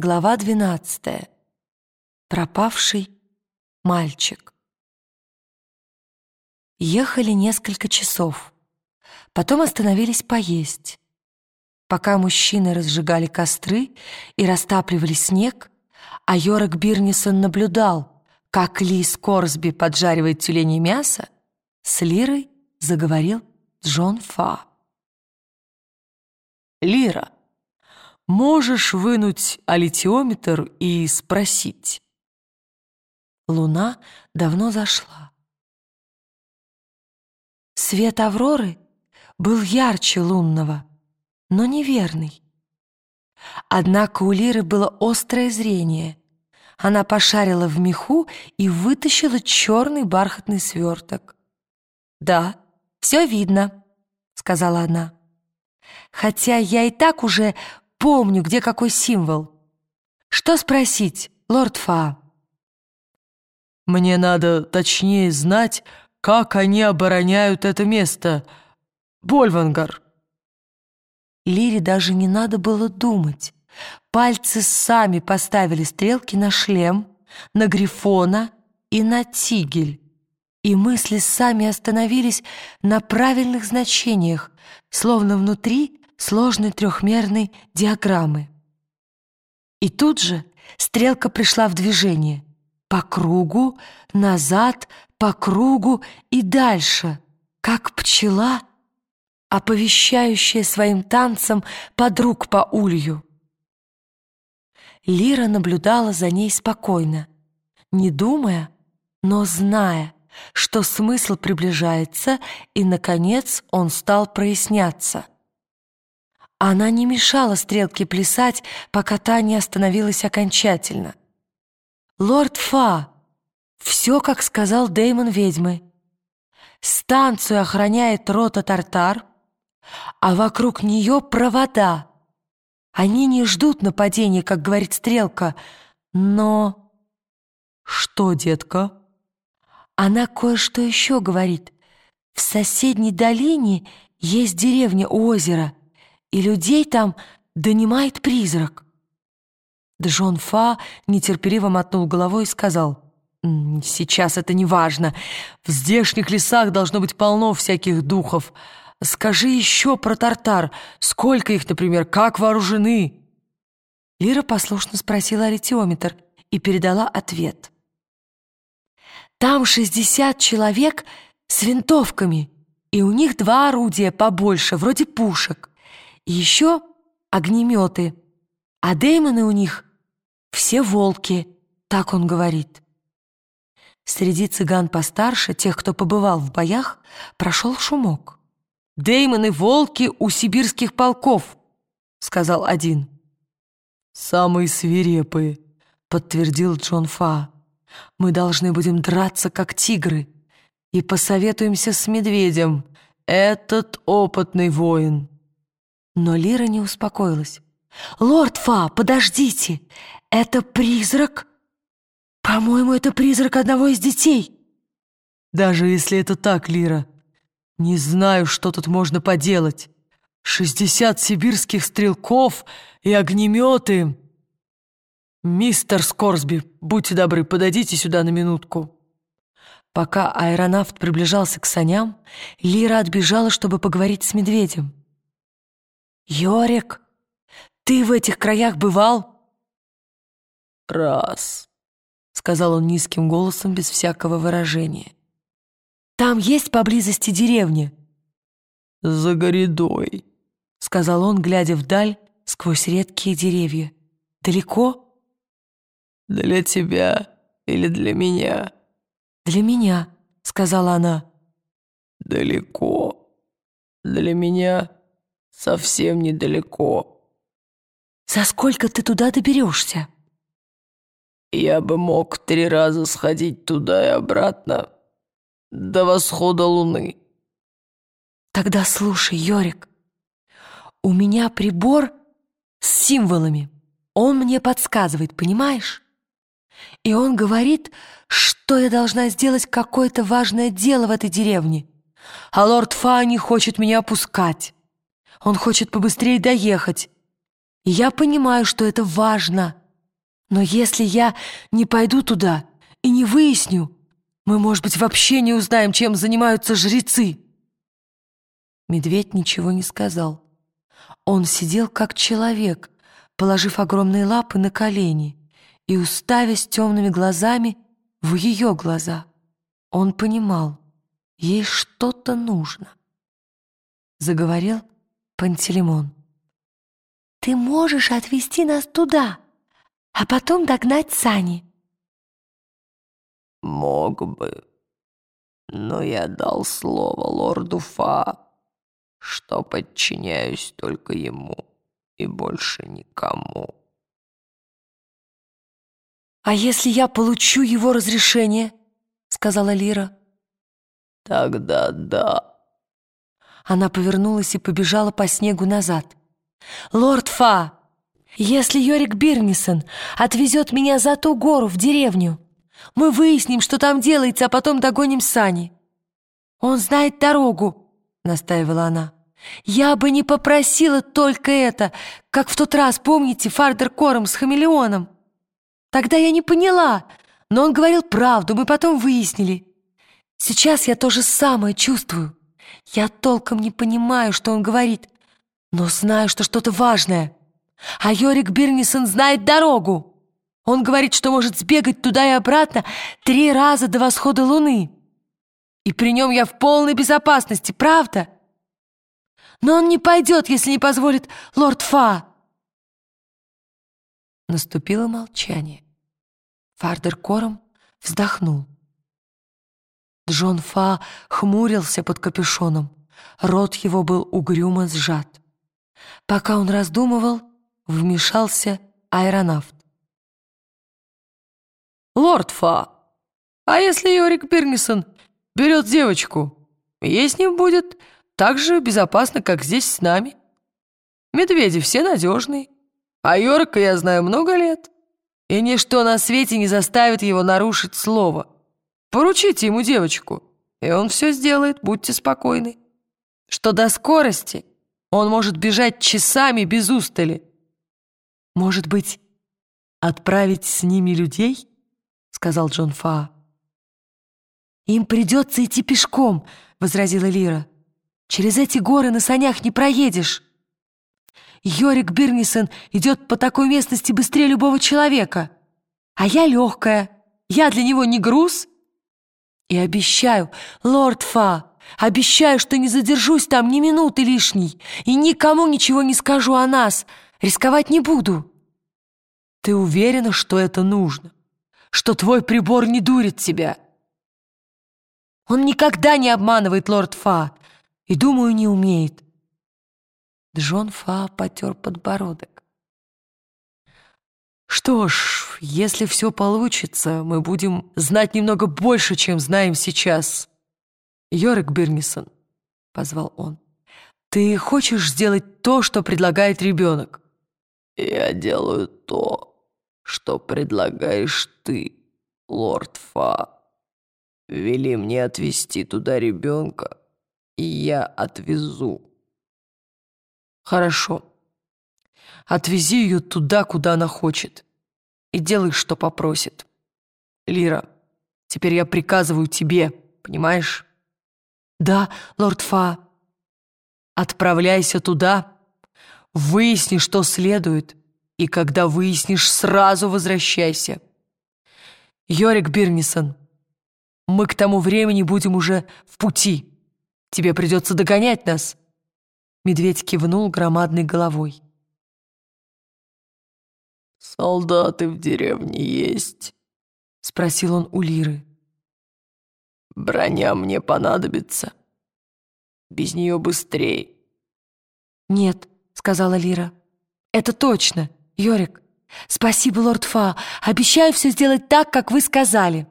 Глава 12. Пропавший мальчик. Ехали несколько часов. Потом остановились поесть. Пока мужчины разжигали костры и растапливали снег, а Йорок Бирнисон наблюдал, как Ли Скорсби поджаривает тюленей мясо, с Лирой заговорил Джон Фа. «Лира!» Можешь вынуть аллитиометр и спросить. Луна давно зашла. Свет Авроры был ярче лунного, но неверный. Однако у Лиры было острое зрение. Она пошарила в меху и вытащила черный бархатный сверток. «Да, все видно», — сказала она. «Хотя я и так уже Помню, где какой символ. Что спросить, лорд Фа? Мне надо точнее знать, как они обороняют это место. Больвангар. Лире даже не надо было думать. Пальцы сами поставили стрелки на шлем, на грифона и на тигель. И мысли сами остановились на правильных значениях, словно внутри сложной трехмерной диаграммы. И тут же стрелка пришла в движение. По кругу, назад, по кругу и дальше, как пчела, оповещающая своим танцем подруг по улью. Лира наблюдала за ней спокойно, не думая, но зная, что смысл приближается, и, наконец, он стал проясняться — она не мешала стрелке плясать, пока та не остановилась окончательно. «Лорд Фа, все, как сказал Дэймон ведьмы. Станцию охраняет рота Тартар, а вокруг нее провода. Они не ждут нападения, как говорит стрелка, но...» «Что, детка?» Она кое-что еще говорит. В соседней долине есть деревня у озера — и людей там донимает призрак. Джон Фа нетерпеливо мотнул головой и сказал, «Сейчас это не важно. В здешних лесах должно быть полно всяких духов. Скажи еще про тартар. Сколько их, например, как вооружены?» Лира послушно спросила аритиометр и передала ответ. «Там шестьдесят человек с винтовками, и у них два орудия побольше, вроде пушек. Еще огнеметы. А Дэймоны у них все волки, так он говорит. Среди цыган постарше, тех, кто побывал в боях, прошел шумок. «Дэймоны — волки у сибирских полков», — сказал один. «Самые свирепые», — подтвердил Джон Фа. «Мы должны будем драться, как тигры, и посоветуемся с медведем. Этот опытный воин». Но Лира не успокоилась. «Лорд Фа, подождите! Это призрак? По-моему, это призрак одного из детей!» «Даже если это так, Лира, не знаю, что тут можно поделать. Шестьдесят сибирских стрелков и огнеметы!» «Мистер Скорсби, будьте добры, подойдите сюда на минутку». Пока аэронавт приближался к саням, Лира отбежала, чтобы поговорить с медведем. «Йорик, ты в этих краях бывал?» «Раз», — сказал он низким голосом, без всякого выражения. «Там есть поблизости деревня?» «За горидой», — сказал он, глядя вдаль сквозь редкие деревья. «Далеко?» «Для тебя или для меня?» «Для меня», — сказала она. «Далеко. Для меня совсем недалеко. За сколько ты туда доберешься? Я бы мог три раза сходить туда и обратно до восхода луны. Тогда слушай, Йорик, у меня прибор с символами. Он мне подсказывает, понимаешь? И он говорит, что я должна сделать какое-то важное дело в этой деревне. А лорд Фа хочет меня опускать. Он хочет побыстрее доехать. Я понимаю, что это важно. Но если я не пойду туда и не выясню, мы, может быть, вообще не узнаем, чем занимаются жрецы». Медведь ничего не сказал. Он сидел как человек, положив огромные лапы на колени и уставясь темными глазами в ее глаза. Он понимал, ей что-то нужно. Заговорил Пантелеймон. «Ты можешь отвезти нас туда, а потом догнать сани?» «Мог бы, но я дал слово лорду Фа, что подчиняюсь только ему и больше никому». «А если я получу его разрешение?» — сказала Лира. «Тогда да». Она повернулась и побежала по снегу назад. «Лорд Фа, если Йорик Бирнисон отвезет меня за ту гору в деревню, мы выясним, что там делается, а потом догоним Сани. Он знает дорогу», — настаивала она. «Я бы не попросила только это, как в тот раз, помните, Фардер Кором с хамелеоном? Тогда я не поняла, но он говорил правду, мы потом выяснили. Сейчас я то же самое чувствую. Я толком не понимаю, что он говорит, но знаю, что что-то важное. А Йорик Бирнисон знает дорогу. Он говорит, что может сбегать туда и обратно три раза до восхода луны. И при нем я в полной безопасности, правда? Но он не пойдет, если не позволит лорд Фа. Наступило молчание. Фардер Кором вздохнул. Джон Фа хмурился под капюшоном. Рот его был угрюмо сжат. Пока он раздумывал, вмешался аэронавт. «Лорд Фа, а если Йорик Бирнисон берет девочку, ей с ним будет так же безопасно, как здесь с нами? Медведи все надежные, а Йорика я знаю много лет, и ничто на свете не заставит его нарушить слово». Поручите ему девочку, и он все сделает, будьте спокойны. Что до скорости, он может бежать часами без устали. Может быть, отправить с ними людей? Сказал Джон Фа. Им придется идти пешком, возразила Лира. Через эти горы на санях не проедешь. Йорик Бирнисон идет по такой местности быстрее любого человека. А я легкая. Я для него не груз, и обещаю, лорд Фа, обещаю, что не задержусь там ни минуты лишней и никому ничего не скажу о нас, рисковать не буду. Ты уверена, что это нужно? Что твой прибор не дурит тебя? Он никогда не обманывает лорд Фа и, думаю, не умеет. Джон Фа потер подбородок. Что ж, если все получится, мы будем знать немного больше, чем знаем сейчас. Йорик Бирнисон, — позвал он, — ты хочешь сделать то, что предлагает ребенок? Я делаю то, что предлагаешь ты, лорд Фа. Вели мне отвезти туда ребенка, и я отвезу. Хорошо. Отвези ее туда, куда она хочет. И делай, что попросит. Лира, теперь я приказываю тебе, понимаешь? Да, лорд Фа. Отправляйся туда, выясни, что следует, и когда выяснишь, сразу возвращайся. Йорик Бирнисон, мы к тому времени будем уже в пути. Тебе придется догонять нас. Медведь кивнул громадной головой. «Солдаты в деревне есть?» — спросил он у Лиры. «Броня мне понадобится. Без нее быстрее». «Нет», — сказала Лира. «Это точно, Йорик. Спасибо, лорд Фа. Обещаю все сделать так, как вы сказали».